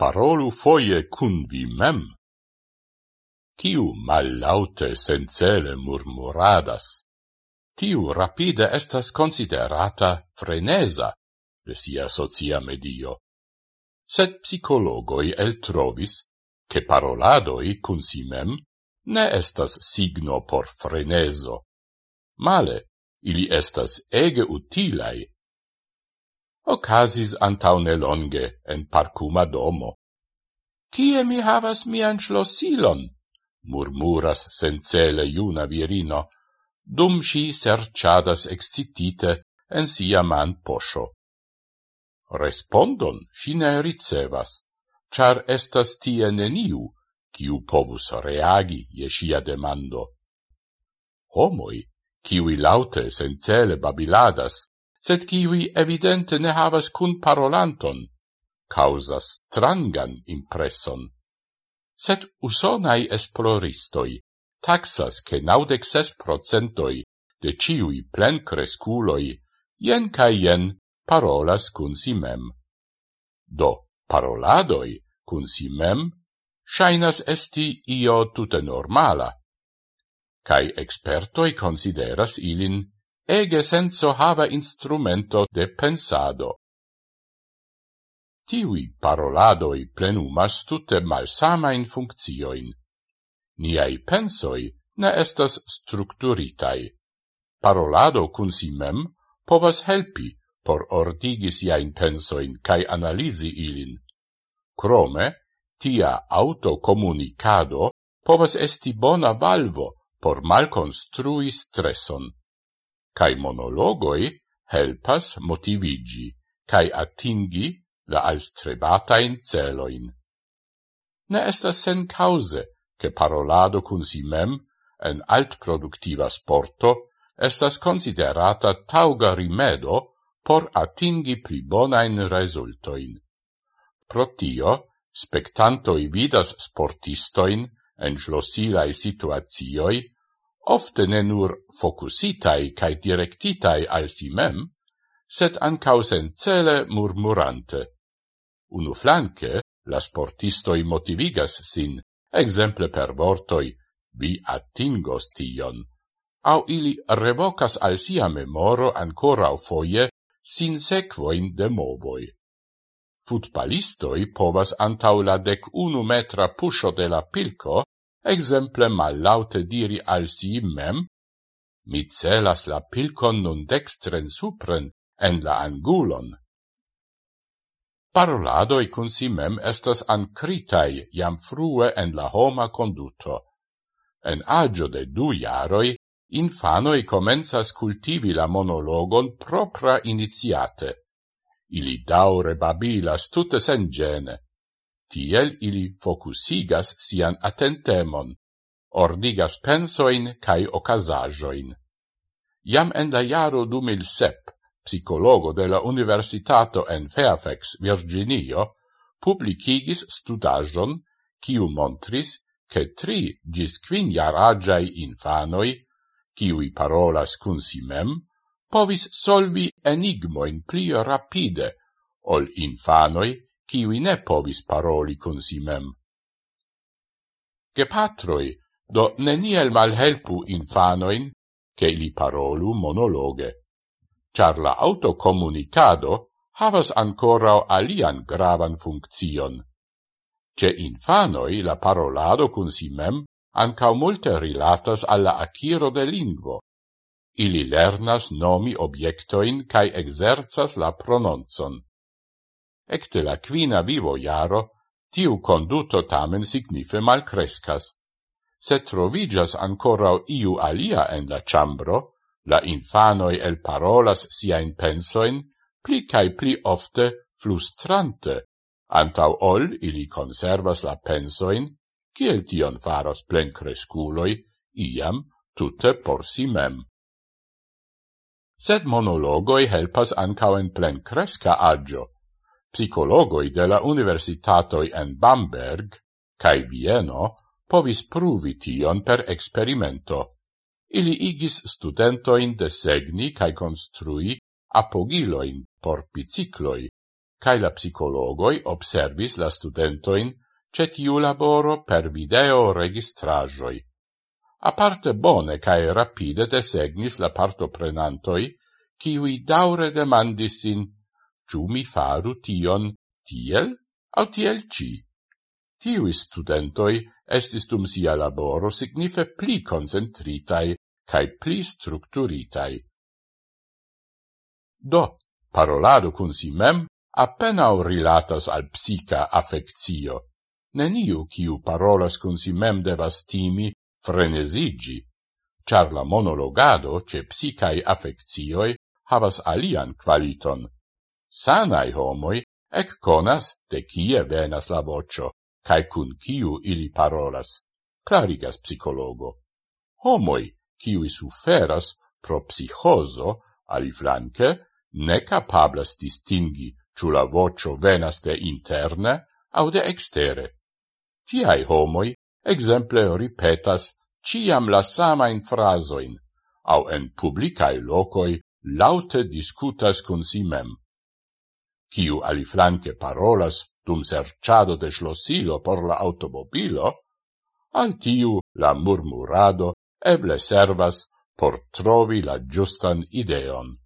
parolu foie cun vi mem. Tiu mallaute sencele murmuradas, tiu rapide estas considerata frenesa de sia socia medio. Sed psicologoi el trovis che paroladoi cun si mem ne estas signo por freneso. Male, ili estas ege utilai ocasis antaune longe en parcuma domo. Cie mi havas mian schlosilon? murmuras sencele iuna virino, dum si serciadas excitite en sia man posho. Respondon si ne ricevas, char estas tie neniu, kiu povus reagi je sia demando. Homoi, kiui laute sencele babiladas, sed kiwi evidente ne havas kun parolanton, causas strangan impresson. Sed usonai esploristoi taxas che naudec ses procentoi de ciui plen cresculoi jen ca jen parolas cun si mem. Do paroladoi cun si mem shainas esti io tute normala, Cai expertoi consideras ilin ege senso hava instrumento de pensado. Tiui paroladoi plenumas tutte malsamain funccioin. Niai pensoi ne estas structuritai. Parolado cun si mem povas helpi por ordigi siain pensoin cae analisi ilin. Crome, tia autocomunicado povas esti bona valvo por malconstrui stresson cae monologoi helpas motivigi cae attingi la alstrebatain celoin. Ne estas sen cause che parolado cun si mem en alt productiva sporto estas considerata tauga rimedo por attingi pli bonain resultoin. Pro tio, spectantoi vidas sportistoin en slosilai situazioi ofte ne nur focusitai cae directitai al si mem, set ancau sen cele murmurante. Unu flanque, la sportistoi motivigas sin, exemple per vortoi, vi attingos tion, au ili revocas al sia memoro ancora au foie sin sequoin de movoi. Futbalistoi povas antau la dec unu metra pusho de la pilco exemple mallaute diri al si mem, mi celas la pilcon nun dextren supren en la angulon. Paroladoi cun si mem estas ancritai jam frue en la homa conduto. En agio de du jaroi, infanoi comenzas cultivi la monologon propra iniziate. Ili daure babilas tutte sen gene Tiel ili focusigas sian atentemon, ordigas pensoin cae ocasajoin. Iam en la jaro 2007, psicologo de la Universitato en Fairfax, Virginio, publicigis studajon kiu montris che tri gis quin jaragiai infanoi, kiui parolas cun si mem, povis solvi enigmoin pli rapide ol infanoi kiwi ne povis paroli cun si mem. Gepatroi do neniel malhelpu infanoin che li parolu monologe, char la autocomunicado havas ancora alian gravan funccion. Ce infanoi la parolado cun si mem ancau multe rilatas alla aciro de lingvo. Ili lernas nomi obiectoin cae exerzas la prononzon. Ecte la quina vivo iaro, tiu conduto tamen signife malcrescas. Se trovigas ancora iu alia en la chambro, la infanoi el parolas sia in pensoin, pli cae pli ofte frustrante, antau ol ili conservas la pensoin, kiel tion faros plen cresculoi, iam tutte por si mem. Sed monologoi helpas ancao en plen cresca agio, psicologoi de la universitatoi en Bamberg cae Vieno povis pruvi tion per experimento. Ili igis studentoin desegni cae construi apogiloin por bicicloi, cae la psicologoi observis la studentoin cetiu laboro per video registrajoi. Aparte bone cae rapide desegnis la partoprenantoi, ciui daure demandis sin Ciu mi faru tion tiel al tiel ci? Tiui studentoi estis dum sia laboro signife pli concentritai cae pli structuritai. Do, parolado cun si mem appenao rilatas al psica affectio. Neniu kiu parolas cun si mem devas timi frenesigi, char la monologado ce psicae affectioi havas alian qualiton. Sanai homoi ec conas de kie venas la vocio, cae cun kiu ili parolas, clarigas psicologo. Homoi, kiui suferas pro psichoso, aliflanque, ne capablas distingi ciu la vocio venas de interne au de extere. Tiai homoi, exemple, ripetas ciam la samain frasoin, au en publicae locoi laute discutas cun si mem kiu aliflanque parolas dum serciado de schlossilo por la automobilo, al tiu la murmurado eble servas por trovi la giustan ideon.